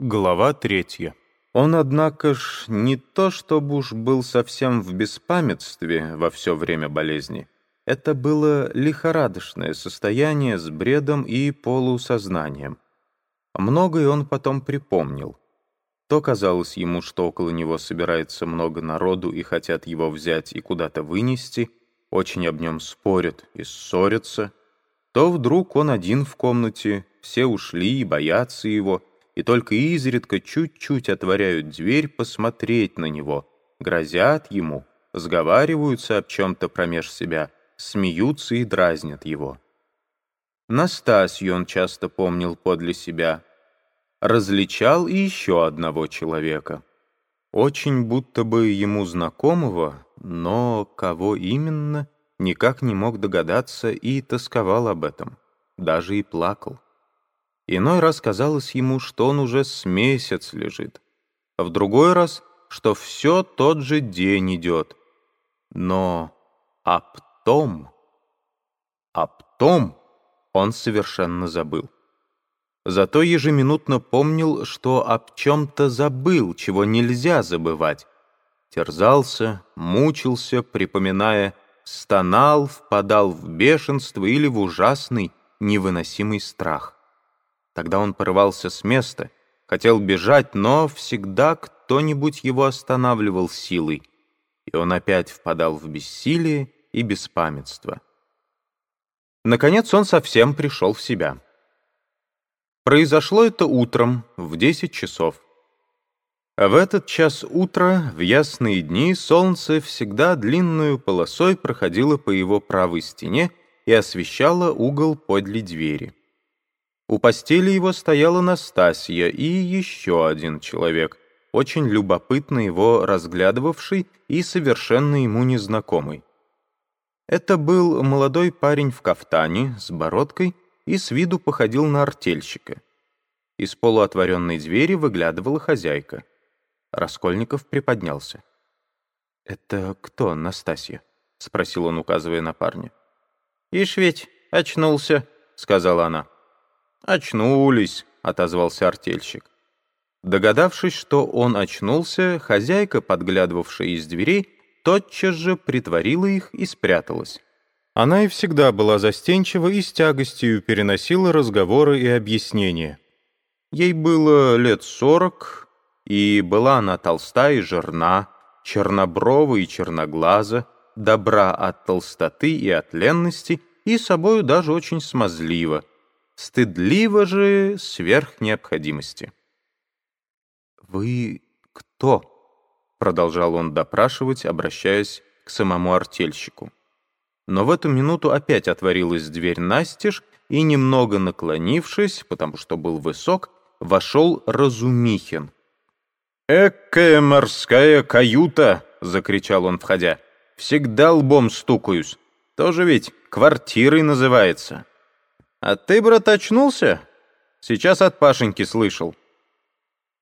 Глава третья. Он, однако ж, не то чтобы уж был совсем в беспамятстве во все время болезни. Это было лихорадочное состояние с бредом и полусознанием. Многое он потом припомнил. То казалось ему, что около него собирается много народу и хотят его взять и куда-то вынести, очень об нем спорят и ссорятся. То вдруг он один в комнате, все ушли и боятся его — и только изредка чуть-чуть отворяют дверь посмотреть на него, грозят ему, сговариваются об чем-то промеж себя, смеются и дразнят его. Настасью он часто помнил подле себя. Различал и еще одного человека. Очень будто бы ему знакомого, но кого именно, никак не мог догадаться и тосковал об этом, даже и плакал. Иной раз казалось ему, что он уже с месяц лежит, а в другой раз, что все тот же день идет. Но об том, об том он совершенно забыл. Зато ежеминутно помнил, что об чем-то забыл, чего нельзя забывать. Терзался, мучился, припоминая, стонал, впадал в бешенство или в ужасный, невыносимый страх. Тогда он порывался с места, хотел бежать, но всегда кто-нибудь его останавливал силой, и он опять впадал в бессилие и беспамятство. Наконец он совсем пришел в себя. Произошло это утром в 10 часов. В этот час утра, в ясные дни, солнце всегда длинную полосой проходило по его правой стене и освещало угол подле двери. У постели его стояла Настасья и еще один человек, очень любопытно его разглядывавший и совершенно ему незнакомый. Это был молодой парень в кафтане, с бородкой и с виду походил на артельщика. Из полуотворенной двери выглядывала хозяйка. Раскольников приподнялся. «Это кто, Настасья?» — спросил он, указывая на парня. «Ишь ведь, очнулся», — сказала она. «Очнулись», — отозвался артельщик. Догадавшись, что он очнулся, хозяйка, подглядывавшая из дверей, тотчас же притворила их и спряталась. Она и всегда была застенчива и с тягостью переносила разговоры и объяснения. Ей было лет сорок, и была она толста и жирна, черноброва и черноглаза, добра от толстоты и от ленности, и собою даже очень смазлива стыдливо же сверх необходимости. «Вы кто?» — продолжал он допрашивать, обращаясь к самому артельщику. Но в эту минуту опять отворилась дверь настежь, и, немного наклонившись, потому что был высок, вошел Разумихин. «Экая морская каюта!» — закричал он, входя. «Всегда лбом стукаюсь. Тоже ведь квартирой называется». «А ты, брат, очнулся? Сейчас от Пашеньки слышал».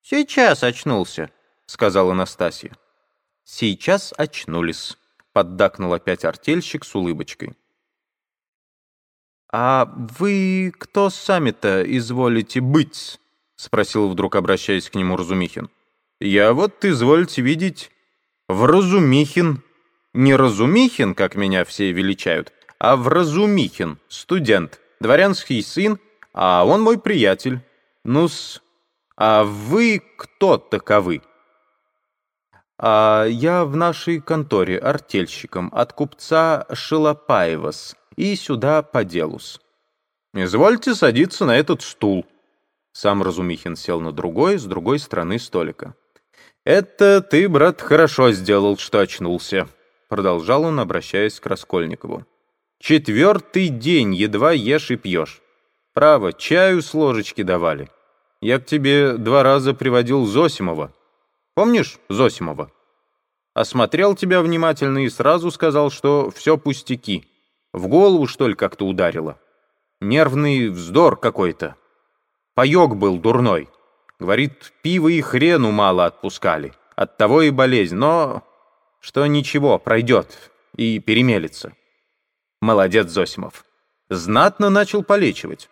«Сейчас очнулся», — сказала Настасья. «Сейчас очнулись», — поддакнул опять артельщик с улыбочкой. «А вы кто сами-то изволите быть?» — спросил вдруг, обращаясь к нему Разумихин. «Я вот, извольте видеть, Вразумихин. Не Разумихин, как меня все величают, а Вразумихин, студент» дворянский сын, а он мой приятель. Ну-с, а вы кто таковы? А я в нашей конторе артельщиком от купца Шилопаевас и сюда по делу-с. Извольте садиться на этот стул. Сам Разумихин сел на другой, с другой стороны столика. «Это ты, брат, хорошо сделал, что очнулся», — продолжал он, обращаясь к Раскольникову. Четвертый день едва ешь и пьешь. Право, чаю с ложечки давали. Я к тебе два раза приводил Зосимова. Помнишь Зосимова? Осмотрел тебя внимательно и сразу сказал, что все пустяки. В голову, что ли, как-то ударило? Нервный вздор какой-то. Паек был дурной. Говорит, пиво и хрену мало отпускали. Оттого и болезнь, но что ничего, пройдет и перемелется. Молодец, Зосимов. Знатно начал полечивать.